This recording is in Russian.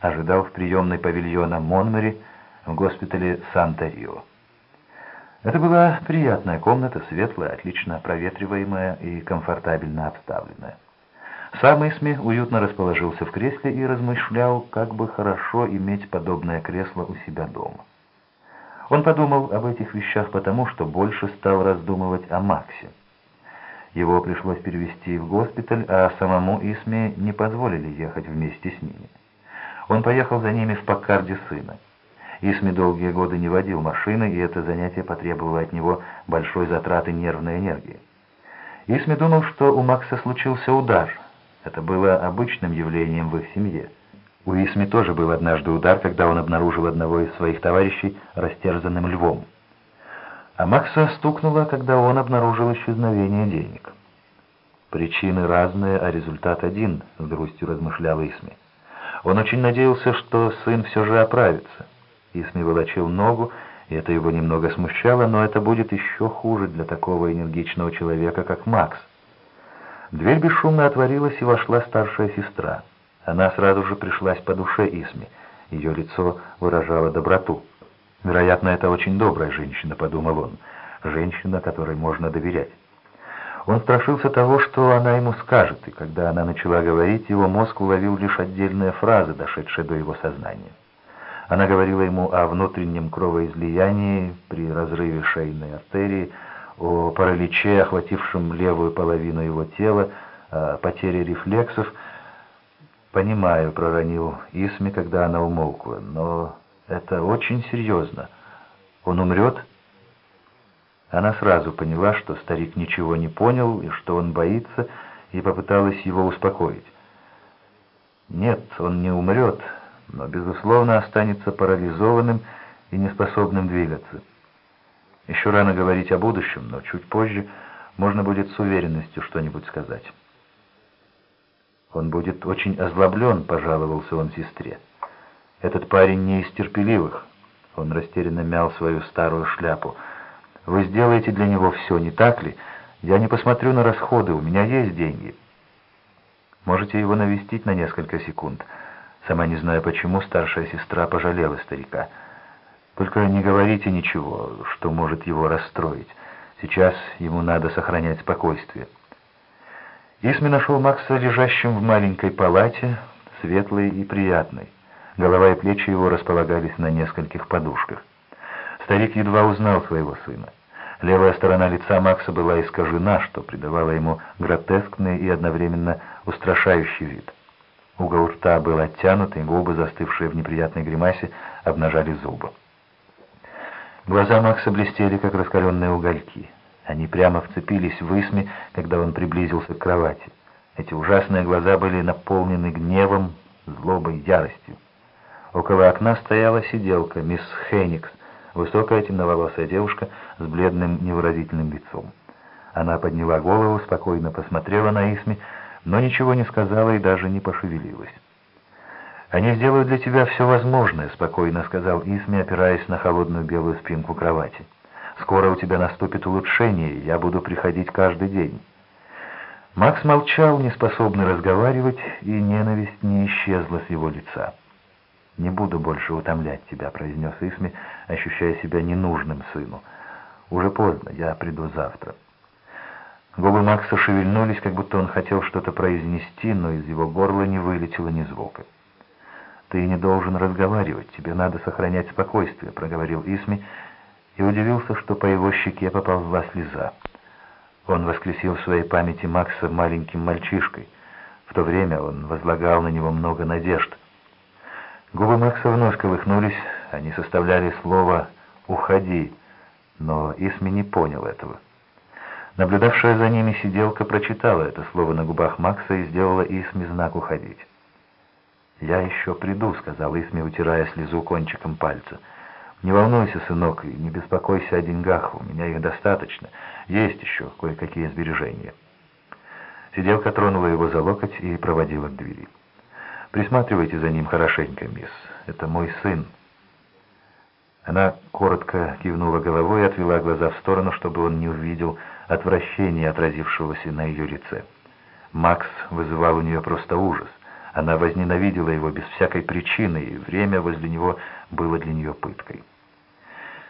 ожидал в приемной павильона Монмери в госпитале Санта-Рио. Это была приятная комната, светлая, отлично проветриваемая и комфортабельно обставленная. Сам Исми уютно расположился в кресле и размышлял, как бы хорошо иметь подобное кресло у себя дома. Он подумал об этих вещах потому, что больше стал раздумывать о Максе. Его пришлось перевести в госпиталь, а самому Исме не позволили ехать вместе с ними. Он поехал за ними в Паккарде сына. Исми долгие годы не водил машины, и это занятие потребовало от него большой затраты нервной энергии. Исми думал, что у Макса случился удар. Это было обычным явлением в их семье. У Исми тоже был однажды удар, когда он обнаружил одного из своих товарищей растерзанным львом. А Макса стукнуло, когда он обнаружил исчезновение денег. Причины разные, а результат один, с грустью размышлял Исми. Он очень надеялся, что сын все же оправится. Исми волочил ногу, и это его немного смущало, но это будет еще хуже для такого энергичного человека, как Макс. Дверь бесшумно отворилась, и вошла старшая сестра. Она сразу же пришлась по душе Исми. Ее лицо выражало доброту. «Вероятно, это очень добрая женщина», — подумал он. «Женщина, которой можно доверять». Он страшился того, что она ему скажет, и когда она начала говорить, его мозг уловил лишь отдельные фразы, дошедшие до его сознания. Она говорила ему о внутреннем кровоизлиянии при разрыве шейной артерии, о параличе, охватившем левую половину его тела, о потере рефлексов — «Понимаю», — проронил Исми, когда она умолкла, — «но это очень серьезно. Он умрет?» Она сразу поняла, что старик ничего не понял и что он боится, и попыталась его успокоить. «Нет, он не умрет, но, безусловно, останется парализованным и неспособным двигаться. Еще рано говорить о будущем, но чуть позже можно будет с уверенностью что-нибудь сказать». «Он будет очень озлоблен», — пожаловался он сестре. «Этот парень не из терпеливых». Он растерянно мял свою старую шляпу. «Вы сделаете для него все, не так ли? Я не посмотрю на расходы, у меня есть деньги». «Можете его навестить на несколько секунд». Сама не зная почему, старшая сестра пожалела старика. «Только не говорите ничего, что может его расстроить. Сейчас ему надо сохранять спокойствие». Исми нашел Макса лежащим в маленькой палате, светлой и приятной. Голова и плечи его располагались на нескольких подушках. Старик едва узнал своего сына. Левая сторона лица Макса была искажена, что придавало ему гротескный и одновременно устрашающий вид. Угол рта был оттянут, и губы, застывшие в неприятной гримасе, обнажали зубы. Глаза Макса блестели, как раскаленные угольки. Они прямо вцепились в Исми, когда он приблизился к кровати. Эти ужасные глаза были наполнены гневом, злобой, яростью. Около окна стояла сиделка, мисс Хеникс, высокая темноволосая девушка с бледным невыразительным лицом. Она подняла голову, спокойно посмотрела на Исми, но ничего не сказала и даже не пошевелилась. «Они сделают для тебя все возможное», — спокойно сказал Исми, опираясь на холодную белую спинку кровати. Скоро у тебя наступит улучшение, я буду приходить каждый день». Макс молчал, неспособный разговаривать, и ненависть не исчезла с его лица. «Не буду больше утомлять тебя», — произнес Исми, ощущая себя ненужным сыну. «Уже поздно, я приду завтра». Губы Макса шевельнулись, как будто он хотел что-то произнести, но из его горла не вылетело ни звука. «Ты не должен разговаривать, тебе надо сохранять спокойствие», — проговорил Исми, — и удивился, что по его щеке поползла слеза. Он воскресил в своей памяти Макса маленьким мальчишкой. В то время он возлагал на него много надежд. Губы Макса вновь колыхнулись, они составляли слово «уходи», но Исми не понял этого. Наблюдавшая за ними сиделка прочитала это слово на губах Макса и сделала Исми знак «уходить». «Я еще приду», — сказал Исми, утирая слезу кончиком пальца. «Не волнуйся, сынок, и не беспокойся о деньгах, у меня их достаточно. Есть еще кое-какие сбережения». Сиделка тронула его за локоть и проводила к двери. «Присматривайте за ним хорошенько, мисс. Это мой сын». Она коротко кивнула головой и отвела глаза в сторону, чтобы он не увидел отвращения, отразившегося на ее лице. Макс вызывал у нее просто ужас. Она возненавидела его без всякой причины, и время возле него было для нее пыткой.